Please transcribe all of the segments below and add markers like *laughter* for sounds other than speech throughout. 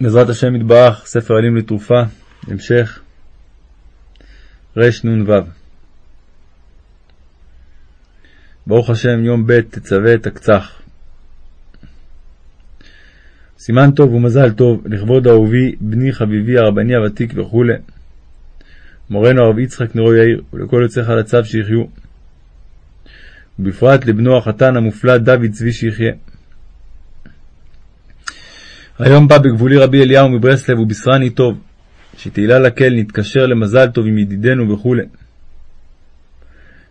בעזרת השם יתברך, ספר עלים לתרופה, המשך, רנ"ו. ברוך השם, יום ב' תצווה תקצח. סימן טוב ומזל טוב לכבוד אהובי, בני חביבי הרבני הוותיק וכו', מורנו הרב יצחק נרו יאיר, ולכל יוצאי חלציו שיחיו, ובפרט לבנו החתן המופלא דוד צבי שיחיה. היום בא בגבולי רבי אליהו מברסלב ובישרני טוב, שתהילה לקהל נתקשר למזל טוב עם ידידנו וכו'.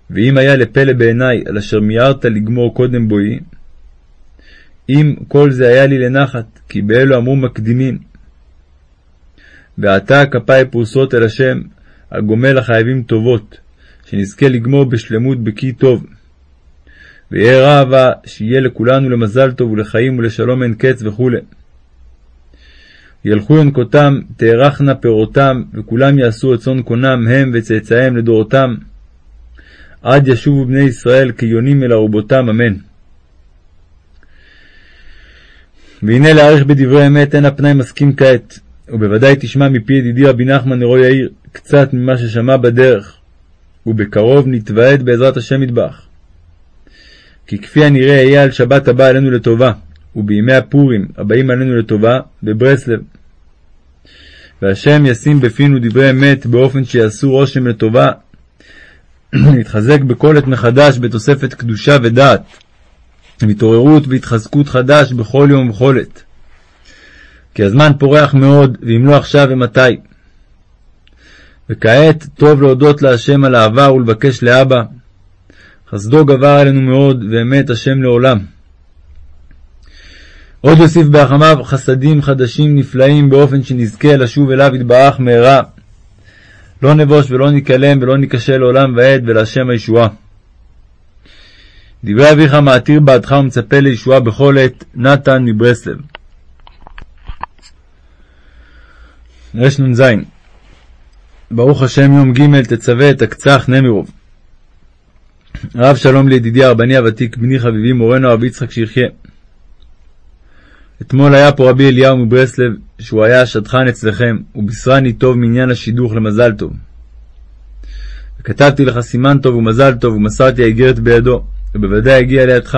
ואם היה לפלא בעיניי על אשר מיהרת לגמור קודם בואי, אם כל זה היה לי לנחת, כי באלו אמרו מקדימים. ועתה כפיי פרוסות אל השם, הגומל לחייבים טובות, שנזכה לגמור בשלמות בקי טוב. ויהיה רעבה שיהיה לכולנו למזל טוב ולחיים ולשלום אין קץ וכו'. ילכו ינקותם, תארכנה פירותם, וכולם יעשו רצון קונם, הם וצאצאיהם לדורותם, עד ישובו בני ישראל כיונים אל ארובותם, אמן. והנה להעריך בדברי אמת אין הפנאי מסכים כעת, ובוודאי תשמע מפי ידידי רבי נחמן נרו יאיר קצת ממה ששמע בדרך, ובקרוב נתוועד בעזרת השם מטבח. כי כפי הנראה יהיה על שבת הבא עלינו לטובה, ובימי הפורים הבאים עלינו לטובה, בברסלב. והשם ישים בפינו דברי אמת באופן שיעשו רושם לטובה, *clears throat* להתחזק בכל עת מחדש בתוספת קדושה ודעת, והתעוררות והתחזקות חדש בכל יום ובכל עת. כי הזמן פורח מאוד, ואם לא עכשיו ומתי. וכעת טוב להודות להשם על העבר ולבקש לאבא. חסדו גבר עלינו מאוד, ואמת השם לעולם. עוד יוסיף בהחמיו חסדים חדשים נפלאים באופן שנזכה לשוב אליו יתברך מהרה. לא נבוש ולא ניכלם ולא ניכשל לעולם ועד ולהשם הישועה. דברי אביך מעתיר בעדך ומצפה לישועה בכל עת, נתן מברסלב. רנ"ז ברוך השם יום ג' תצווה את הקצח נמירוב. רב שלום לידידי הרבני הוותיק, בני חביבי, מורנו הרב יצחק שיחיה. אתמול היה פה רבי אליהו מברסלב, שהוא היה השדכן אצלכם, ובישרני טוב מעניין השידוך למזל טוב. וכתבתי לך סימן טוב ומזל טוב, ומסרתי האיגרת בידו, ובוודאי הגיע לידך.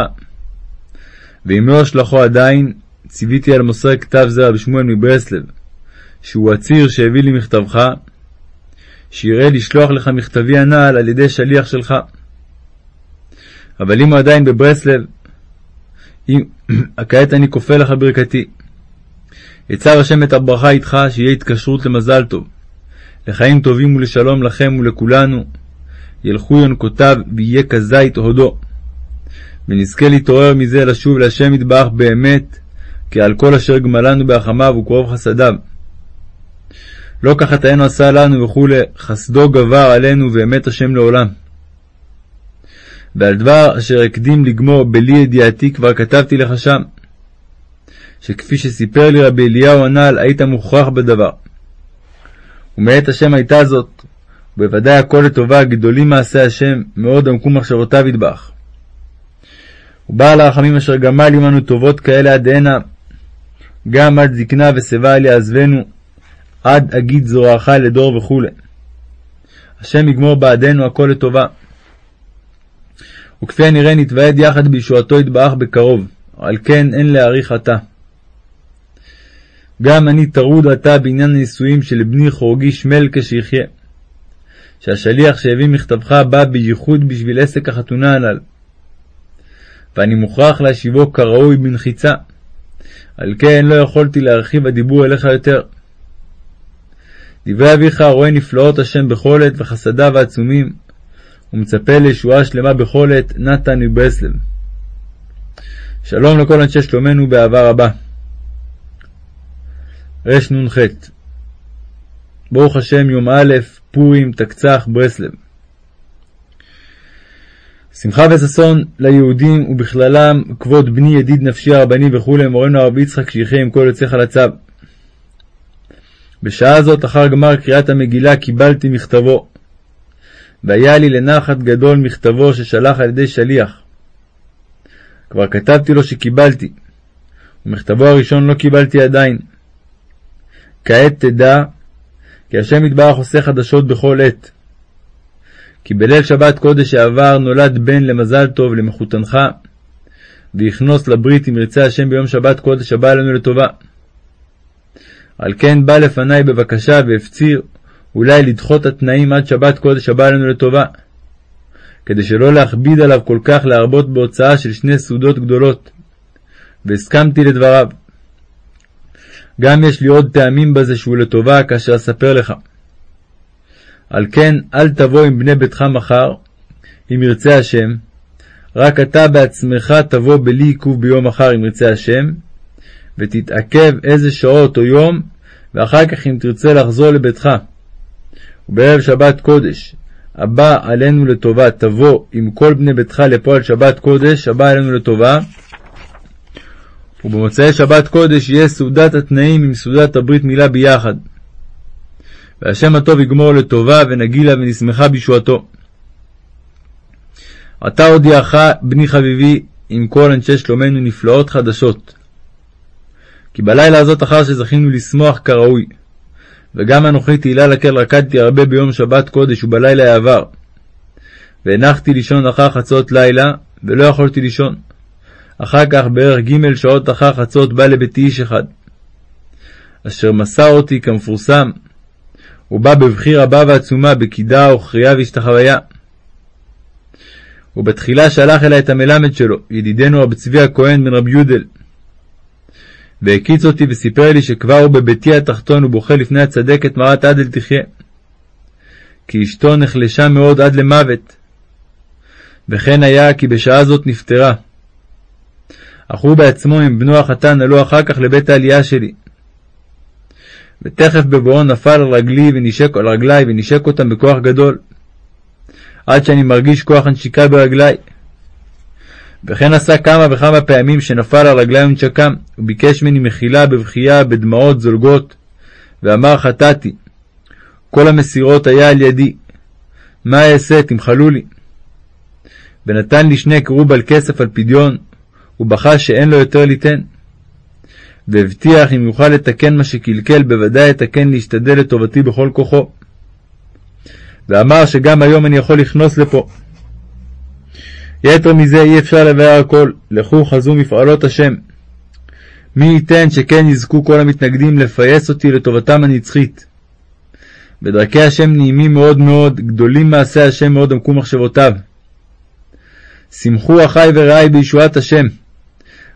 ואם לא אשלחו עדיין, ציוויתי על מוסר כתב זה רבי שמואל מברסלב, שהוא הציר שהביא לי מכתבך, שיראה לשלוח לך מכתבי הנ"ל על ידי שליח שלך. אבל אם הוא עדיין בברסלב, *clears throat* כעת אני כופה לך ברכתי. יצר השם את הברכה איתך, שיהיה התקשרות למזל טוב, לחיים טובים ולשלום לכם ולכולנו, ילכו ינקותיו, ויהיה כזית הודו. ונזכה להתעורר מזה לשוב להשם יתברך באמת, כי על כל אשר גמלנו בהחמיו וקרוב חסדיו. לא כחטאינו עשה לנו וכולי, חסדו גבר עלינו ואמת השם לעולם. ועל דבר אשר הקדים לגמור בלי ידיעתי כבר כתבתי לך שם, שכפי שסיפר לי רבי אליהו הנ"ל, היית מוכרח בדבר. ומאת השם הייתה זאת, ובוודאי הכל לטובה, גדולים מעשי השם, מאוד עמקו מחשבותיו ידבח. ובעל הרחמים אשר גמל עמנו טובות כאלה עד הנה, גם עד זקנה ושיבה אל יעזבנו, עד אגיד זרועך לדור וכו'. השם יגמור בעדנו הכל לטובה. וכפי הנראה נתוועד יחד בישועתו יתברך בקרוב, על כן אין להאריך עתה. גם אני טרוד עתה בעניין הנישואים של בני חורגי שמלכה שיחיה, שהשליח שהביא מכתבך בא בייחוד בשביל עסק החתונה הנ"ל, ואני מוכרח להשיבו כראוי בנחיצה, על כן לא יכולתי להרחיב הדיבור אליך יותר. דברי אביך רואה נפלאות השם בכל עת וחסדיו העצומים, ומצפה לישועה שלמה בכל עת, נתן מברסלב. שלום לכל אנשי שלומנו באהבה רבה. רנ"ח ברוך השם יום א', פורים, תקצח, ברסלב. שמחה וששון ליהודים ובכללם כבוד בני ידיד נפשי הרבני וכולי מורנו הרב יצחק שיחיה עם כל יוצא חלציו. בשעה זאת אחר גמר קריאת המגילה קיבלתי מכתבו והיה לי לנחת גדול מכתבו ששלח על ידי שליח. כבר כתבתי לו שקיבלתי, ומכתבו הראשון לא קיבלתי עדיין. כעת תדע כי השם יתברך עושה חדשות בכל עת. כי בליל שבת קודש שעבר נולד בן למזל טוב למחותנך, ויכנוס לברית אם ירצה השם ביום שבת קודש הבא עלינו לטובה. על כן בא לפניי בבקשה והפציר אולי לדחות התנאים עד שבת קודש הבא עלינו לטובה, כדי שלא להכביד עליו כל כך להרבות בהוצאה של שני סעודות גדולות, והסכמתי לדבריו. גם יש לי עוד טעמים בזה שהוא לטובה, כאשר אספר לך. על כן, אל תבוא עם בני ביתך מחר, אם ירצה השם, רק אתה בעצמך תבוא בלי עיכוב ביום מחר, אם ירצה השם, ותתעכב איזה שעות או יום, ואחר כך אם תרצה לחזור לביתך. ובערב שבת קודש, הבא עלינו לטובה, תבוא עם כל בני ביתך לפה על שבת קודש, הבא עלינו לטובה, ובמוצאי שבת קודש יהיה סעודת התנאים עם סעודת הברית מילה ביחד. והשם הטוב יגמור לטובה, ונגילה ונשמחה בישועתו. עתה הודיעך, בני חביבי, עם כל אנשי שלומנו נפלאות חדשות. כי בלילה הזאת אחר שזכינו לשמוח כראוי, וגם אנוכי תהילה לקל רקדתי הרבה ביום שבת קודש ובלילה העבר, והנחתי לישון אחר חצות לילה, ולא יכולתי לישון. אחר כך בערך ג' שעות אחר חצות בא לביתי איש אחד, אשר מסר אותי כמפורסם, הוא בא בבכי רבה ועצומה, בקידה וכרייה והשתחוויה. ובתחילה שלח אלי את המלמד שלו, ידידנו רב צבי הכהן בן רבי יודל. והקיץ אותי וסיפר לי שכבר הוא בביתי התחתון ובוכה לפני הצדקת מרת עדל תחיה. כי אשתו נחלשה מאוד עד למוות. וכן היה כי בשעה זאת נפטרה. אך הוא בעצמו עם בנו החתן עלו אחר כך לבית העלייה שלי. ותכף בבואו נפל על רגלי ונשק על רגלי ונשק אותם בכוח גדול, עד שאני מרגיש כוח הנשיקה ברגלי. וכן עשה כמה וכמה פעמים שנפל על רגלי ונשקם, וביקש ממני מחילה בבכייה, בדמעות זולגות, ואמר חטאתי, כל המסירות היה על ידי, מה אעשה, תמחלו לי. ונתן לי שני קרוב על כסף על פדיון, ובכה שאין לו יותר ליתן. והבטיח אם יוכל לתקן מה שקלקל, בוודאי יתקן להשתדל לטובתי בכל כוחו. ואמר שגם היום אני יכול לכנוס לפה. יתר מזה אי אפשר לבאר הכל, לכו חזו מפעלות השם. מי ייתן שכן יזכו כל המתנגדים לפייס אותי לטובתם הנצחית. בדרכי השם נעימים מאוד מאוד, גדולים מעשי השם מאוד עמקו מחשבותיו. שמחו אחי ורעי בישועת השם.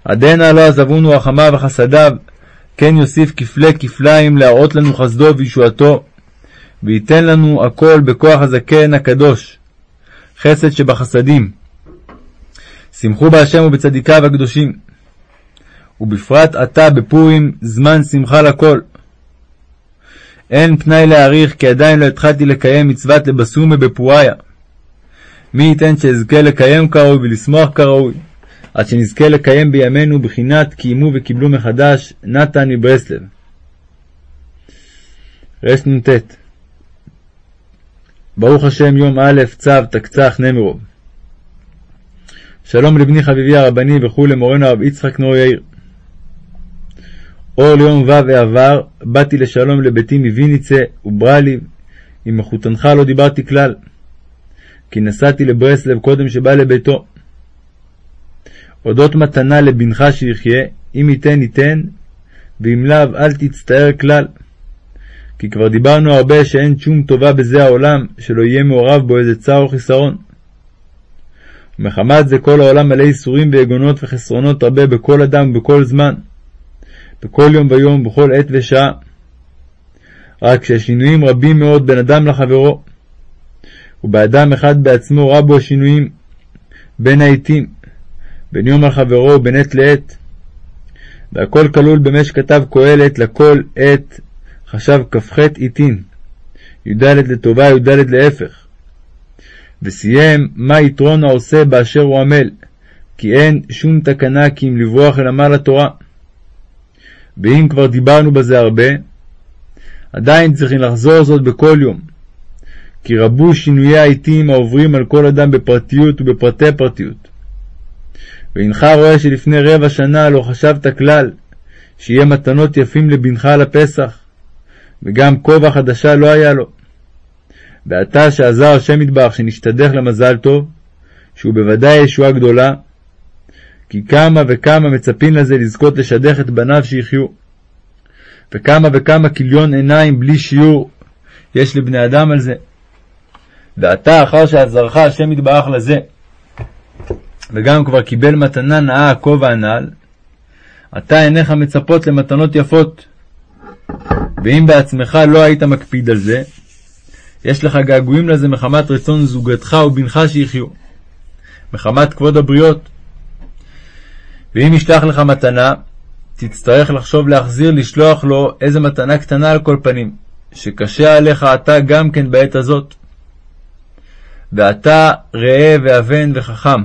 עדנה לא עזבונו רחמיו וחסדיו, כן יוסיף כפלי כפליים להראות לנו חסדו וישועתו, וייתן לנו הכל בכוח הזקן הקדוש, חסד שבחסדים. שמחו בהשם ובצדיקיו הקדושים, ובפרט עתה בפורים זמן שמחה לכל. אין פנאי להעריך כי עדיין לא התחלתי לקיים מצוות לבסומה בפוריה. מי ייתן שאזכה לקיים כראוי ולשמוח כראוי. עד שנזכה לקיים בימינו בחינת קיימו וקיבלו מחדש נתן מברסלב. רנ"ט ברוך השם יום א' צו תקצח נמרוב. שלום לבני חביבי הרבני וכו' למורנו הרב יצחק נור יאיר. אור ליום ו' העבר באתי לשלום לביתי מוויניצה ובראליב, עם מחותנך לא דיברתי כלל, כי נסעתי לברסלב קודם שבא לביתו. אודות מתנה לבנך שיחיה, אם ייתן ייתן, ואם לאו אל תצטער כלל. כי כבר דיברנו הרבה שאין שום טובה בזה העולם, שלא יהיה מעורב בו איזה צער או חיסרון. ומחמת זה כל העולם מלא ייסורים ויגונות וחסרונות הרבה בכל אדם ובכל זמן, בכל יום ויום, בכל עת ושעה. רק שהשינויים רבים מאוד בין אדם לחברו, ובאדם אחד בעצמו רבו השינויים בין העתים, בין יום על חברו ובין עת לעת. והכל כלול במה שכתב קהלת לכל עת חשב כ"ח עתין, י"ד לטובה, י"ד להפך. וסיים מה יתרון העושה באשר הוא עמל, כי אין שום תקנה כי אם לברוח אל עמל התורה. ואם כבר דיברנו בזה הרבה, עדיין צריכים לחזור זאת בכל יום, כי רבו שינויי העתים העוברים על כל אדם בפרטיות ובפרטי פרטיות. והנך רואה שלפני רבע שנה לא חשבת כלל שיהיה מתנות יפים לבנך לפסח, וגם כובע חדשה לא היה לו. ועתה שעזר השם יתברך שנשתדך למזל טוב, שהוא בוודאי ישועה גדולה, כי כמה וכמה מצפים לזה לזכות לשדך את בניו שיחיו. וכמה וכמה כיליון עיניים בלי שיעור יש לבני אדם על זה. ועתה, אחר שעזרך השם יתברך לזה, וגם כבר קיבל מתנה נאה הכובע הנ"ל, אתה עיניך מצפות למתנות יפות. ואם בעצמך לא היית מקפיד על זה, יש לך געגועים לזה מחמת רצון זוגתך ובנך שיחיו, מחמת כבוד הבריות. ואם ישלח לך מתנה, תצטרך לחשוב להחזיר לשלוח לו איזה מתנה קטנה על כל פנים, שקשה עליך אתה גם כן בעת הזאת. ואתה ראה ואבן וחכם.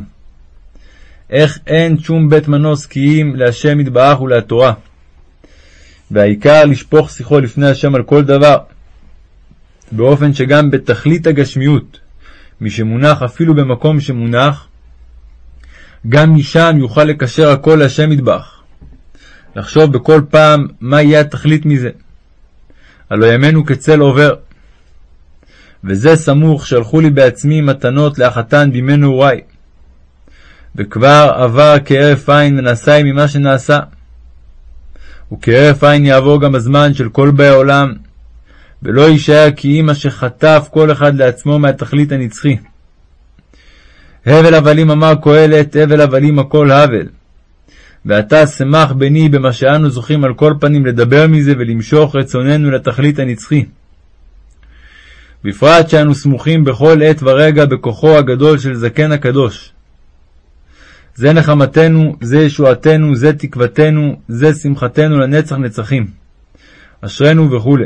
איך אין שום בית מנוס כי אם להשם יתברך ולתורה. והעיקר לשפוך שיחו לפני השם על כל דבר, באופן שגם בתכלית הגשמיות, מי שמונח אפילו במקום שמונח, גם משם יוכל לקשר הכל להשם יתברך. לחשוב בכל פעם מה יהיה התכלית מזה. הלא ימינו כצל עובר. וזה סמוך שלחו לי בעצמי מתנות לאחתן בימי נעורי. וכבר עבר כהרף עין ונעשה ממה שנעשה. וכהרף עין יעבור גם הזמן של כל באי עולם, ולא יישאר כי אם אשר חטף כל אחד לעצמו מהתכלית הנצחי. הבל הבלים אמר קהלת, הבל הבלים הכל הבל. ועתה שמח בני במה שאנו זוכים על כל פנים לדבר מזה ולמשוך רצוננו לתכלית הנצחי. בפרט שאנו סמוכים בכל עת ורגע בכוחו הגדול של זקן הקדוש. זה נחמתנו, זה ישועתנו, זה תקוותנו, זה שמחתנו לנצח נצחים. אשרינו וכו'.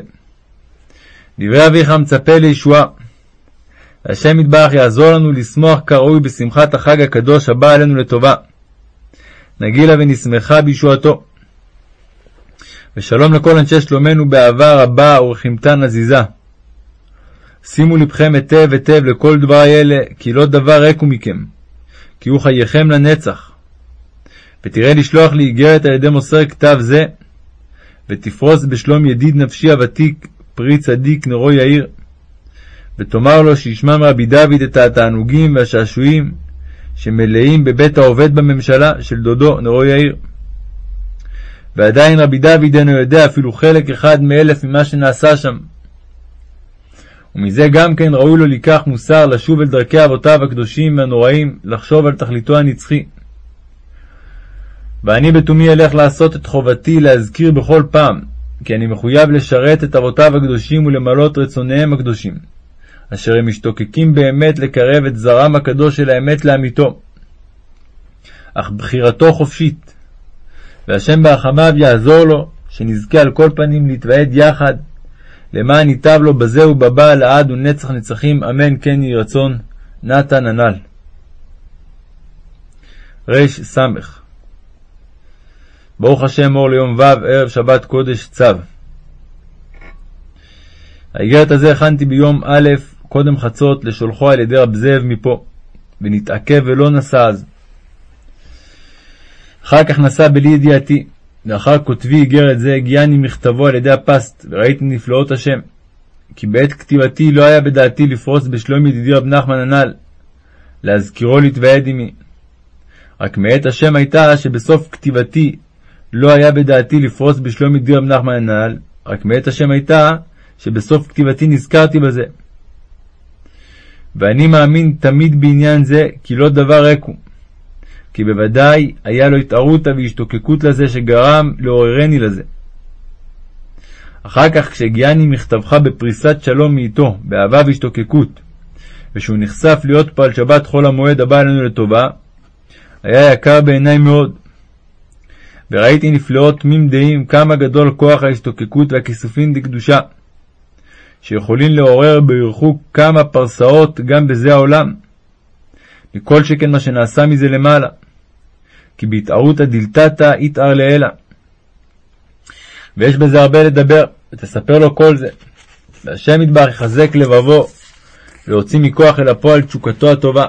דברי אביך מצפה לישועה. והשם יתברך יעזור לנו לשמוח כראוי בשמחת החג הקדוש הבא עלינו לטובה. נגילה ונשמחה בישועתו. ושלום לכל אנשי שלומנו באהבה רבה ורחימתה נזיזה. שימו לבכם היטב היטב לכל דברי אלה, כי לא דבר ריק הוא מכם, כי הוא חייכם לנצח. ותראה לשלוח לי איגרת על ידי מוסר כתב זה, ותפרוס בשלום ידיד נפשי הוותיק, פרי צדיק נרו יאיר. ותאמר לו שישמע מרבי דוד את התענוגים והשעשועים שמלאים בבית העובד בממשלה של דודו נרו יאיר. ועדיין רבי דוד אינו יודע אפילו חלק אחד מאלף ממה שנעשה שם. ומזה גם כן ראוי לו לקח מוסר לשוב אל דרכי אבותיו הקדושים והנוראים, לחשוב על תכליתו הנצחי. ואני בתומי אלך לעשות את חובתי להזכיר בכל פעם, כי אני מחויב לשרת את אבותיו הקדושים ולמלות רצוניהם הקדושים, אשר הם משתוקקים באמת לקרב את זרם הקדוש של האמת לאמיתו. אך בחירתו חופשית, והשם ברחמיו יעזור לו, שנזכה על כל פנים להתוועד יחד, למען ייטב לו בזה ובבא לעד ונצח נצחים, אמן כן יהי רצון, נתן הנ"ל. רס. ברוך השם אור ליום ו', ערב שבת קודש צו. האיגרת הזה הכנתי ביום א', קודם חצות, לשולחו על ידי רב זאב מפה, ונתעכב ולא נסע אז. אחר כך נסע בלי ידיעתי, לאחר כותבי איגרת זה הגיעני מכתבו על ידי הפסט, וראיתי נפלאות השם. כי בעת כתיבתי לא היה בדעתי לפרוס בשלום ידידי רב נחמן הנ"ל, להזכירו להתוועד עמי. רק מאת השם הייתה שבסוף כתיבתי לא היה בדעתי לפרוס בשלום ידידי רב נחמן הנ"ל, רק מאת השם הייתה שבסוף כתיבתי נזכרתי בזה. ואני מאמין תמיד בעניין זה, כי לא דבר ריק הוא. כי בוודאי היה לו התערותא והשתוקקות לזה שגרם לעוררני לזה. אחר כך כשהגיעני מכתבך בפריסת שלום מאיתו, באהבה והשתוקקות, ושהוא נחשף להיות פה על שבת חול המועד הבא עלינו לטובה, היה יקר בעיניי מאוד. וראיתי נפלאות תמים דעים כמה גדול כוח ההשתוקקות והכיסופין דקדושה, שיכולים לעורר בריחוק כמה פרסאות גם בזה העולם, מכל שכן מה שנעשה מזה למעלה. כי בהתערותא דילתתא יתער לעילא. ויש בזה הרבה לדבר, ותספר לו כל זה. והשם ידבח יחזק לבבו, להוציא מכוח אל הפועל תשוקתו הטובה.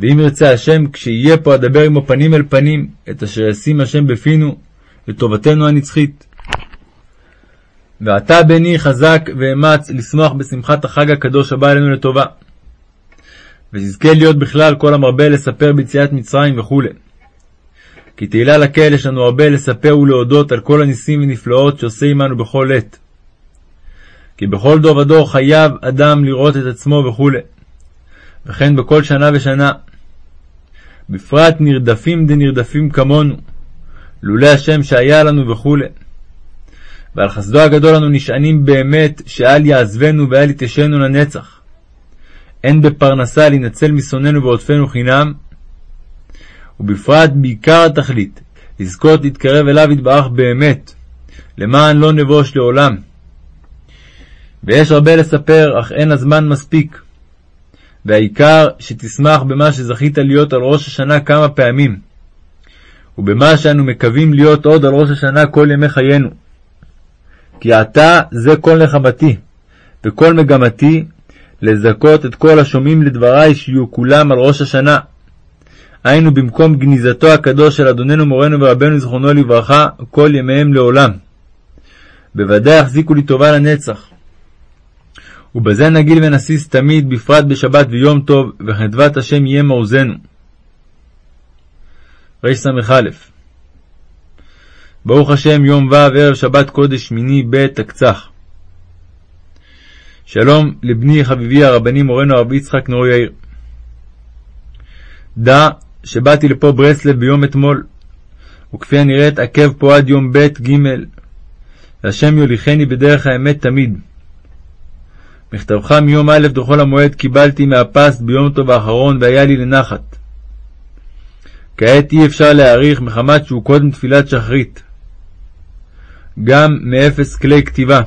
ואם ירצה השם, כשיהיה פה אדבר עמו פנים אל פנים, את אשר ישים השם בפינו, לטובתנו הנצחית. ועתה בני חזק ואמץ לשמוח בשמחת החג הקדוש הבא אלינו לטובה. ותזכה להיות בכלל כל המרבה לספר ביציאת מצרים וכו'. כי תהילה לקהל יש לנו הרבה לספר ולהודות על כל הניסים ונפלאות שעושה עמנו בכל עת. כי בכל דור ודור חייב אדם לראות את עצמו וכו'. וכן בכל שנה ושנה. בפרט נרדפים דנרדפים כמונו, לולא השם שהיה לנו וכו'. ועל חסדו הגדול אנו נשענים באמת שאל יעזבנו ואל יתיישנו לנצח. הן בפרנסה להינצל משונאינו ועודפנו חינם, ובפרט בעיקר התכלית, לזכות להתקרב אליו יתברך באמת, למען לא נבוש לעולם. ויש הרבה לספר, אך אין הזמן מספיק. והעיקר שתשמח במה שזכית להיות על ראש השנה כמה פעמים, ובמה שאנו מקווים להיות עוד על ראש השנה כל ימי חיינו. כי עתה זה כל נחמתי, וכל מגמתי לזכות את כל השומעים לדברי שיהיו כולם על ראש השנה. היינו במקום גניזתו הקדוש של אדוננו מורנו ורבנו זכרונו לברכה כל ימיהם לעולם. בוודאי יחזיקו לי טובה לנצח. ובזה נגיל ונסיס תמיד, בפרט בשבת ויום טוב, וחדבת השם יהיה מעוזנו. רס"א ברוך השם, יום ו', ערב שבת קודש שמיני ב' תקצח. שלום לבני חביבי הרבני מורנו הרב יצחק נאור יאיר. דע שבאתי לפה ברסלב ביום אתמול, וכפי הנראה אתעכב פה עד יום ב' ג', והשם יוליכני בדרך האמת תמיד. מכתבך מיום א' דחול המועד קיבלתי מהפסט ביום טוב האחרון והיה לי לנחת. כעת אי אפשר להעריך מחמת שהוא קודם תפילת שחרית. גם מאפס כלי כתיבה.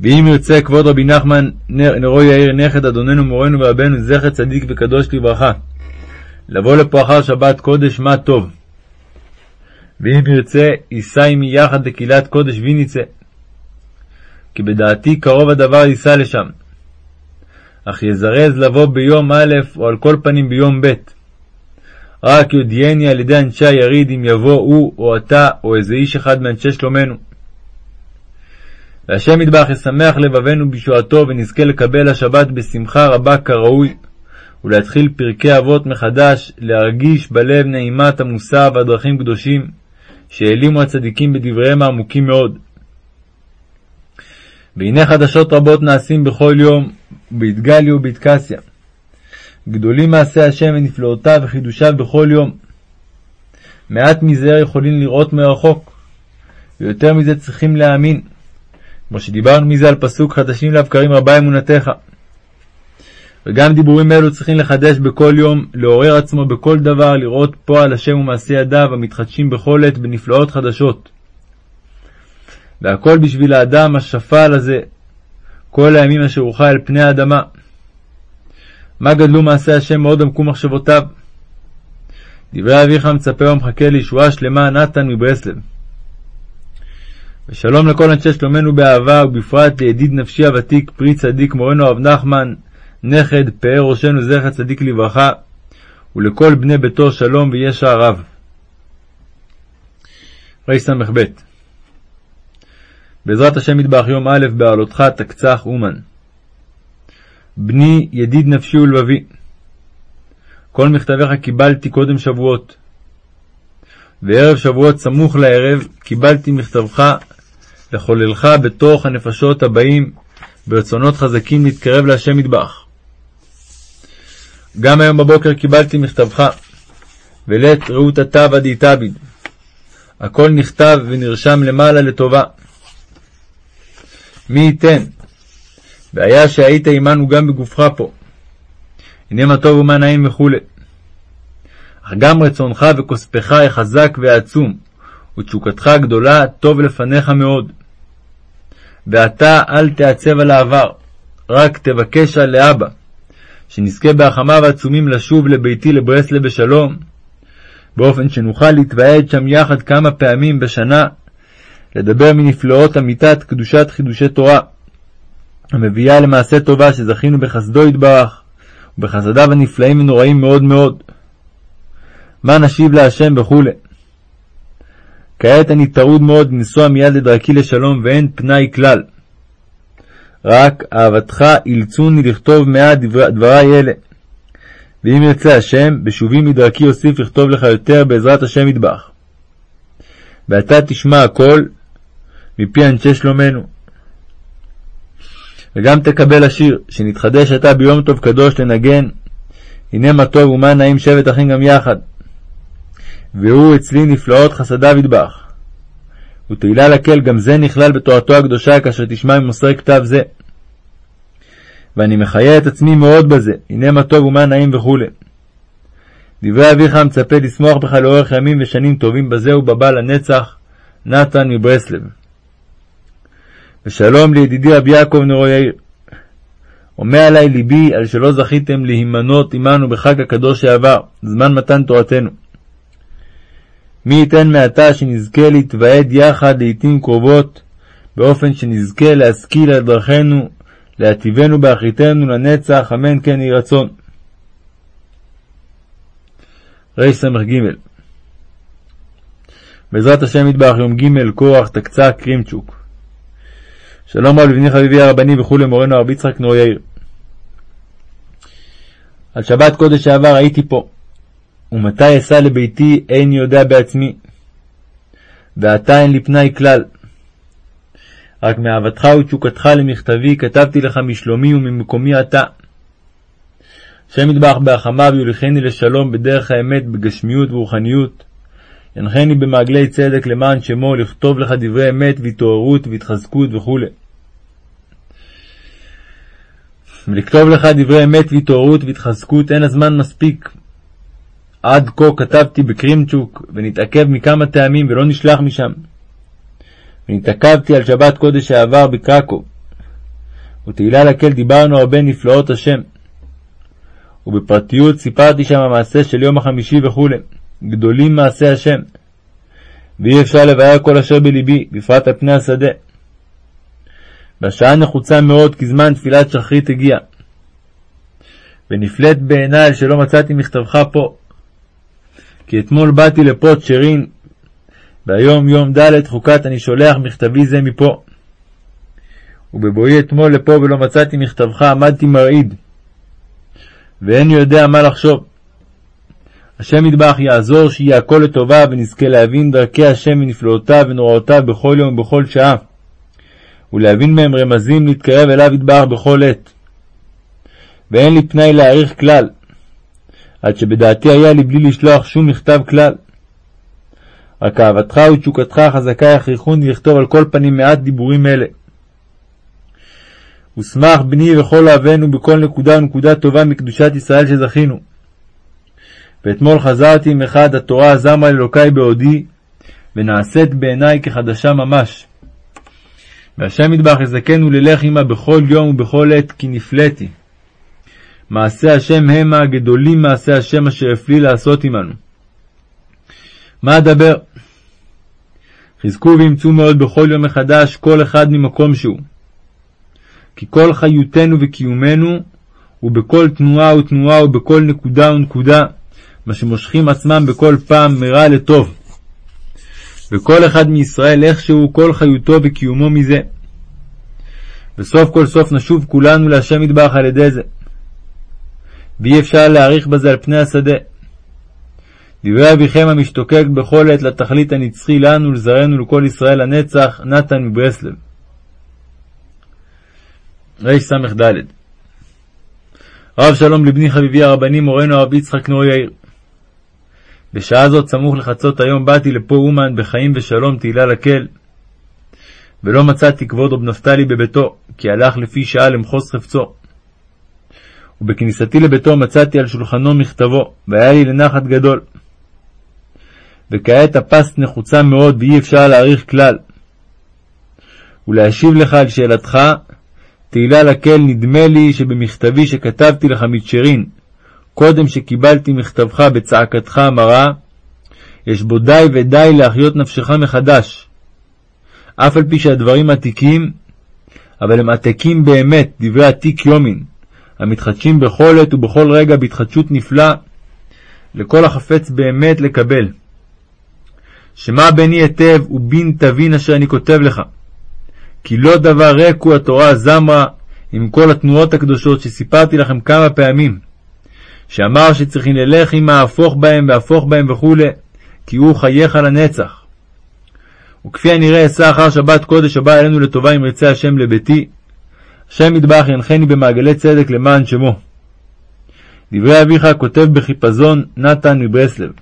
ואם ירצה כבוד רבי נחמן נרו יאיר נכד אדוננו מורנו ורבנו זכר צדיק וקדוש לברכה לבוא לפה אחר שבת קודש מה טוב. ואם ירצה יישא עמי יחד לקהילת קודש ויניצה כי בדעתי קרוב הדבר ייסע לשם. אך יזרז לבוא ביום א' או על כל פנים ביום ב'. רק יודיעני על ידי אנשי היריד אם יבוא הוא או אתה או איזה איש אחד מאנשי שלומנו. והשם ידבח ישמח לבבנו בישועתו ונזכה לקבל השבת בשמחה רבה כראוי ולהתחיל פרקי אבות מחדש, להרגיש בלב נעימת המוסר והדרכים קדושים שהעלימו הצדיקים בדבריהם העמוקים מאוד. והנה חדשות רבות נעשים בכל יום, בהתגליה ובהתקסיה. גדולים מעשי השם ונפלאותיו וחידושיו בכל יום. מעט מזה יכולים לראות מרחוק, ויותר מזה צריכים להאמין. כמו שדיברנו מזה על פסוק חדשים לבקרים רבה אמונתך. וגם דיבורים אלו צריכים לחדש בכל יום, לעורר עצמו בכל דבר, לראות פועל השם ומעשי ידיו המתחדשים בכל עת בנפלאות חדשות. והכל בשביל האדם השפל הזה, כל הימים אשר הוא חי על פני האדמה. מה גדלו מעשי השם מאוד עמקו מחשבותיו. דברי אביך מצפה ומחכה לישועה שלמה נתן מברסלב. ושלום לכל אנשי שלומנו באהבה, ובפרט לידיד נפשי הוותיק, פרי צדיק מורנו הרב נחמן, נכד, פאר ראשנו זכר צדיק לברכה, ולכל בני ביתו שלום וישע רב. רס"ב בעזרת השם יתברך יום א' בעלותך תקצח אומן. בני ידיד נפשי ולבבי, כל מכתביך קיבלתי קודם שבועות. וערב שבועות סמוך לערב קיבלתי מכתבך לחוללך בתוך הנפשות הבאים ברצונות חזקים להתקרב להשם מטבח. גם היום בבוקר קיבלתי מכתבך, ולית ראות התו עד יתביד. הכל נכתב ונרשם למעלה לטובה. מי ייתן? והיה שהיית עמנו גם בגופך פה. הנה מה טוב ומה נעים וכו'. אך גם רצונך וכוספך חזק ועצום, ותשוקתך הגדולה טוב לפניך מאוד. ועתה אל תעצב על העבר, רק תבקש על לאבא, שנזכה בהחמיו העצומים לשוב לביתי לברסלב בשלום, באופן שנוכל להתוועד שם יחד כמה פעמים בשנה לדבר מנפלאות אמיתת קדושת חידושי תורה, המביאה למעשה טובה שזכינו בחסדו יתברך, ובחסדיו הנפלאים ונוראים מאוד מאוד. מה נשיב להשם וכו'. כעת אני טרוד מאוד לנסוע מיד לדרכי לשלום, ואין פנאי כלל. רק אהבתך אילצוני לכתוב מעט דבר, דברי אלה. ואם ירצה השם, בשובי מדרכי אוסיף לכתוב לך יותר בעזרת השם ידבח. ואתה תשמע הכל מפי אנשי שלומנו. וגם תקבל השיר, שנתחדש אתה ביום טוב קדוש לנגן, הנה מה טוב ומה נעים שבת אחים גם יחד. והוא אצלי נפלאות חסדיו ידבח. ותהילה לקהל גם זה נכלל בתורתו הקדושה כאשר תשמע ממוסרי כתב זה. ואני מחיה את עצמי מאוד בזה, הנה מה טוב ומה נעים וכו'. דברי אביך מצפה לשמוח בך לאורך ימים ושנים טובים בזה ובבא לנצח, נתן מברסלב. ושלום לידידי רבי יעקב נרו יאיר. אומר עלי ליבי על שלא זכיתם להימנות עמנו בחג הקדוש שעבר, זמן מתן תורתנו. מי ייתן מעתה שנזכה להתוועד יחד לעתים קרובות, באופן שנזכה להשכיל על דרכינו, להטיבנו באחריתנו לנצח, אמן כן יהי רצון. רס"ג בעזרת השם יתברך יום ג' כוח תקצה קרימצ'וק שלום רב לבני חביבי הרבני וכולי מורנו הרב יצחק נור יאיר על שבת קודש שעבר הייתי פה ומתי אסע לביתי איני יודע בעצמי ועתה אין לי פנאי כלל רק מאהבתך ותשוקתך למכתבי כתבתי לך משלומי וממקומי אתה השם ידבח בהחמיו יוליכני לשלום בדרך האמת, בגשמיות ורוחניות. ינחני במעגלי צדק למען שמו, לכתוב לך דברי אמת והתעוררות והתחזקות וכו'. ולכתוב לך דברי אמת והתעוררות והתחזקות אין הזמן מספיק. עד כה כתבתי בקרימצ'וק, ונתעכב מכמה טעמים ולא נשלח משם. ונתעכבתי על שבת קודש שעבר בקרקוב. ותהילה לקל דיברנו הרבה נפלאות השם. ובפרטיות סיפרתי שם המעשה של יום החמישי וכו', גדולים מעשי השם. ואי אפשר לבאר כל אשר בלבי, בפרט על פני השדה. והשעה נחוצה מאוד, כי זמן תפילת שחרית הגיע. ונפלט בעיניי שלא מצאתי מכתבך פה. כי אתמול באתי לפה צ'רין, והיום יום ד' חוקת אני שולח מכתבי זה מפה. ובבואי אתמול לפה ולא מצאתי מכתבך, עמדתי מרעיד. ואיני יודע מה לחשוב. השם ידבח יעזור שיהיה הכל לטובה ונזכה להבין דרכי השם ונפלאותיו ונוראותיו בכל יום ובכל שעה, ולהבין מהם רמזים להתקרב אליו ידבח בכל עת. ואין לי פנאי להעריך כלל, עד שבדעתי היה לי בלי לשלוח שום מכתב כלל. רק אהבתך ותשוקתך החזקה יכריחוני לכתוב על כל פנים מעט דיבורים אלה. ושמח בני וכל אוהבינו בכל נקודה ונקודה טובה מקדושת ישראל שזכינו. ואתמול חזרתי מחד התורה עזמה לאלוקי בעודי, ונעשית בעיניי כחדשה ממש. והשם ידבח יזכנו ללך עמה בכל יום ובכל עת, כי נפלאתי. מעשה השם המה הגדולים מעשה השם אשר הפליא לעשות עמנו. מה אדבר? חזקו ואמצו מאוד בכל יום מחדש, כל אחד ממקום שהוא. כי כל חיותנו וקיומנו הוא בכל תנועה ותנועה ובכל נקודה ונקודה, מה שמושכים עצמם בכל פעם מרע לטוב. וכל אחד מישראל איכשהו כל חיותו וקיומו מזה. וסוף כל סוף נשוב כולנו להשם ידבח על ידי זה. ואי אפשר להעריך בזה על פני השדה. דברי אביכם המשתוקק בכל עת לתכלית הנצחי לנו, לזרענו לכל ישראל הנצח, נתן מברסלב. רס"ד רב שלום לבני חביבי הרבני מורנו הרב יצחק נור יאיר. בשעה זאת סמוך לחצות היום באתי לפה אומן בחיים ושלום תהילה לקל. ולא מצאתי כבוד רב נפתלי בביתו, כי הלך לפי שעה למחוז חפצו. ובכניסתי לביתו מצאתי על שולחנו מכתבו, והיה לי לנחת גדול. וכעת הפסט נחוצה מאוד ואי אפשר להעריך כלל. ולהשיב לך על שאלתך, תהילה לקל נדמה לי שבמכתבי שכתבתי לך מצ'רין, קודם שקיבלתי מכתבך בצעקתך המרה, יש בו די ודי להחיות נפשך מחדש. אף על פי שהדברים עתיקים, אבל הם עתיקים באמת, דברי עתיק יומין, המתחדשים בכל עת ובכל רגע בהתחדשות נפלאה, לכל החפץ באמת לקבל. שמע בני היטב ובין תבין אשר אני כותב לך. כי לא דבר ריק הוא התורה הזמרה עם כל התנועות הקדושות שסיפרתי לכם כמה פעמים, שאמר שצריכים ללך עם ההפוך בהם והפוך בהם וכו', כי הוא חייך לנצח. וכפי הנראה אשא אחר שבת קודש הבא עלינו לטובה אם ירצה השם לביתי, השם ידבח ינחני במעגלי צדק למען שמו. דברי אביך כותב בחיפזון נתן מברסלב.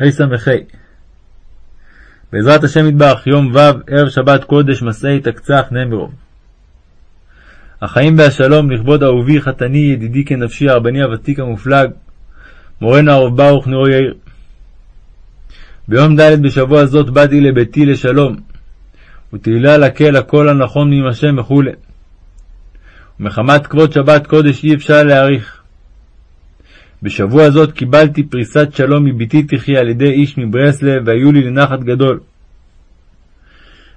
רס"ה בעזרת השם ידבח, יום ו', ערב שבת קודש, מסעי תקצח נמרוב. החיים והשלום לכבוד אהובי, חתני, ידידי כנפשי, הרבני הוותיק המופלג, מורנו הרב ברוך נאור יאיר. ביום ד' בשבוע זאת באתי לביתי לשלום, ותהילה לקל הכל הנכון מעם השם וכו'. ומחמת כבוד שבת קודש אי אפשר להעריך. בשבוע זאת קיבלתי פריסת שלום מבתי תחי על ידי איש מברסלב, והיו לי לנחת גדול.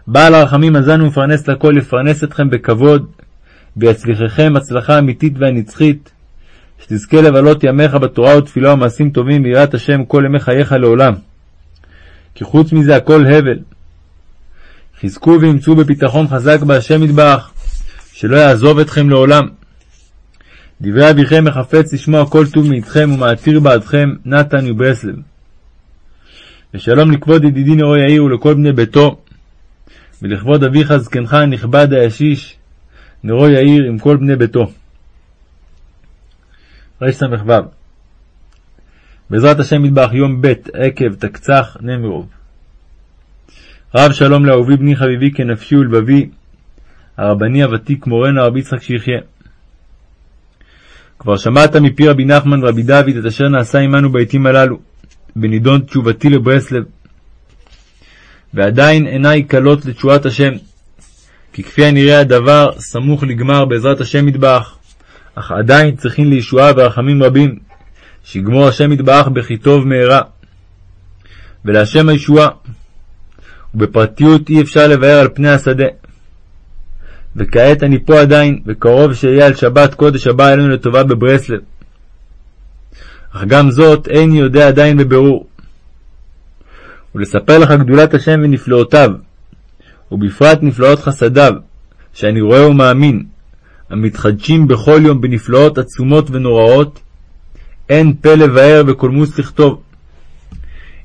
בעל הרחמים הזן ומפרנס לכל יפרנס אתכם בכבוד, ויצליחכם הצלחה אמיתית והנצחית, שתזכה לבלות ימיך בתורה ותפילה ומעשים טובים ביראת השם כל ימי חייך לעולם. כי חוץ מזה הכל הבל. חזקו ואמצו בביטחון חזק בהשם יתברך, שלא יעזוב אתכם לעולם. דברי אביכם מחפץ לשמוע כל טוב מאיתכם ומעתיר בעדכם נתן מברסלב. ושלום לכבוד ידידי נאור יאיר ולכל בני ביתו, ולכבוד אביך זקנך הנכבד הישיש, נאור יאיר עם כל בני ביתו. רס"ו בעזרת השם מטבח יום ב' עקב תקצח נמרוב. רב שלום לאהובי בני חביבי כנפשי ולבבי, הרבני הוותיק מורנו רבי יצחק שיחיה. כבר שמעת מפי רבי נחמן רבי דוד את אשר נעשה עמנו בעתים הללו, בנידון תשובתי לברסלב. ועדיין עיניי כלות לתשועת השם, כי כפי הנראה הדבר סמוך לגמר בעזרת השם מטבח, אך עדיין צריכים לישועה ורחמים רבים, שיגמור השם מטבח בכי טוב מהרה. ולהשם הישועה, ובפרטיות אי אפשר לבאר על פני השדה. וכעת אני פה עדיין, וקרוב שאהיה על שבת קודש הבא עלינו לטובה בברסלב. אך גם זאת איני יודע עדיין בבירור. ולספר לך גדולת השם ונפלאותיו, ובפרט נפלאות חסדיו, שאני רואה ומאמין, המתחדשים בכל יום בנפלאות עצומות ונוראות, אין פה לבאר וקולמוס לכתוב.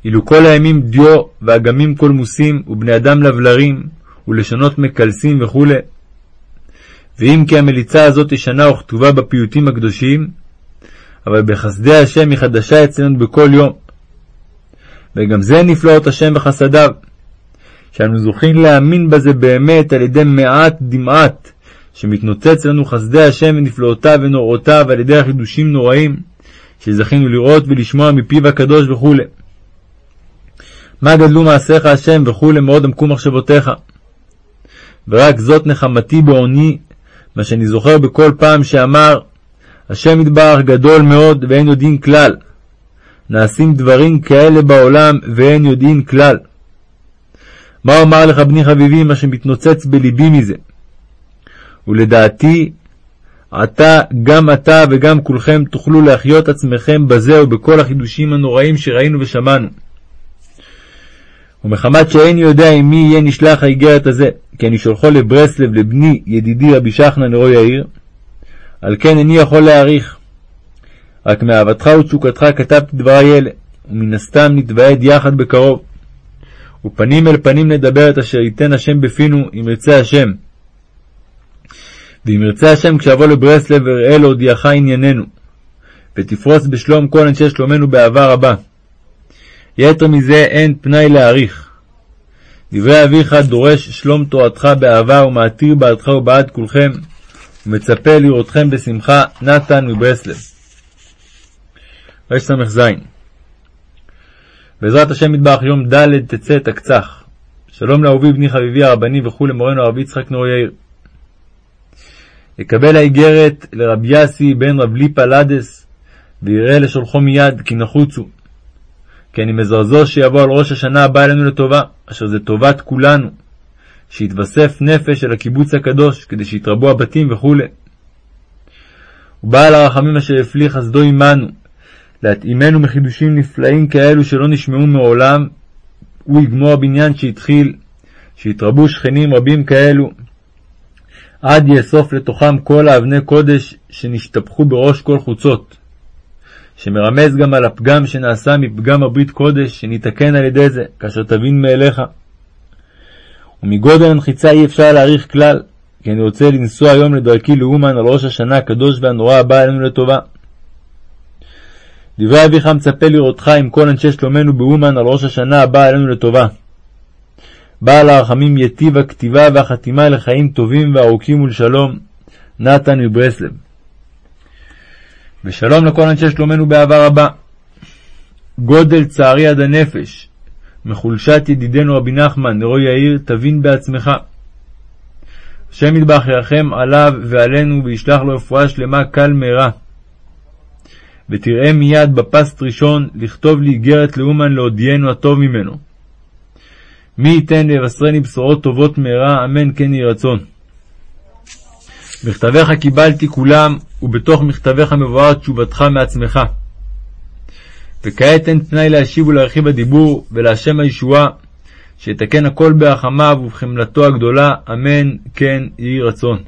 אילו כל הימים דיו ואגמים קולמוסים, ובני אדם לבלרים, ולשונות מקלסים וכו'. ואם כי המליצה הזאת ישנה וכתובה בפיוטים הקדושים, אבל בחסדי השם היא חדשה אצלנו בכל יום. וגם זה נפלאות השם וחסדיו, שאנו זוכים להאמין בזה באמת על ידי מעט דמעט, שמתנוצץ לנו חסדי השם ונפלאותיו ונוראותיו על ידי החידושים נוראים, שזכינו לראות ולשמוע מפיו הקדוש וכו'. מה גדלו מעשיך השם וכו' מאוד עמקו מחשבותיך. ורק זאת נחמתי בעוני, מה שאני זוכר בכל פעם שאמר, השם יתברך גדול מאוד ואין יודעין כלל. נעשים דברים כאלה בעולם ואין יודעין כלל. מה אומר לך בני חביבי מה שמתנוצץ בלבי מזה? ולדעתי, עתה גם אתה וגם כולכם תוכלו להחיות עצמכם בזה ובכל החידושים הנוראים שראינו ושמענו. ומחמת שאיני יודע עם מי יהיה נשלח האיגרת הזה, כי אני שולחו לברסלב לבני ידידי רבי שחנן נרו יאיר, על כן איני יכול להעריך. רק מאהבתך ותשוקתך כתבתי דברי אלה, ומן הסתם נתוועד יחד בקרוב. ופנים אל פנים נדבר את אשר ייתן השם בפינו, אם ירצה השם. ואם ירצה השם כשאבוא לברסלב ואראה להודיעך ענייננו, ותפרוס בשלום כל אנשי שלומנו באהבה רבה. יתר מזה אין פנאי להעריך. דברי אביך דורש שלום תורתך באהבה ומעתיר בעדך ובעד כולכם, ומצפה לראותכם בשמחה, נתן מברסלב. רס"ז בעזרת השם מטבח יום ד' תצא תקצח. שלום לאהובי בני חביבי הרבני וכו' למורנו הרב יצחק נור יאיר. יקבל האיגרת לרבי יאסי בן רב ליפה לדס, ויראה לשולחו מיד, כי נחוצו. כי אני מזרזו שיבוא על ראש השנה הבא אלינו לטובה, אשר זה טובת כולנו, שיתווסף נפש אל הקיבוץ הקדוש, כדי שיתרבו הבתים וכו'. ובעל הרחמים אשר הפליא חסדו עמנו, להתאימנו מחידושים נפלאים כאלו שלא נשמעו מעולם, הוא יגמור הבניין שהתחיל, שיתרבו שכנים רבים כאלו, עד יאסוף לתוכם כל האבני קודש שנשתפכו בראש כל חוצות, שמרמז גם על הפגם שנעשה מפגם הברית קודש, שניתקן על ידי זה, כאשר תבין מאליך. ומגודל המחיצה אי אפשר להעריך כלל, כי אני רוצה לנסוע היום לדרכי לאומן על ראש השנה הקדוש והנורא הבא עלינו לטובה. דברי אביך מצפה לראותך עם כל אנשי שלומנו באומן על ראש השנה הבא עלינו לטובה. בעל הרחמים יטיב הכתיבה והחתימה לחיים טובים וארוכים ולשלום, נתן מברסלב. ושלום לכל אנשי שלומנו באהבה רבה. גודל צערי עד הנפש, מחולשת ידידנו רבי נחמן, נרו יאיר, תבין בעצמך. השם ידבח ירחם עליו ועלינו, וישלח לו רפואה שלמה קל מהרה. ותראה מיד בפסט ראשון לכתוב לי איגרת לאומן להודיענו הטוב ממנו. מי ייתן ויבשרני בשורות טובות מהרה, אמן כן יהי רצון. מכתביך קיבלתי כולם, ובתוך מכתביך מבואר תשובתך מעצמך. וכעת אין תנאי להשיב ולהרחיב הדיבור, ולהשם הישועה, שיתקן הכל ברחמיו ובחמלתו הגדולה, אמן כן יהי רצון.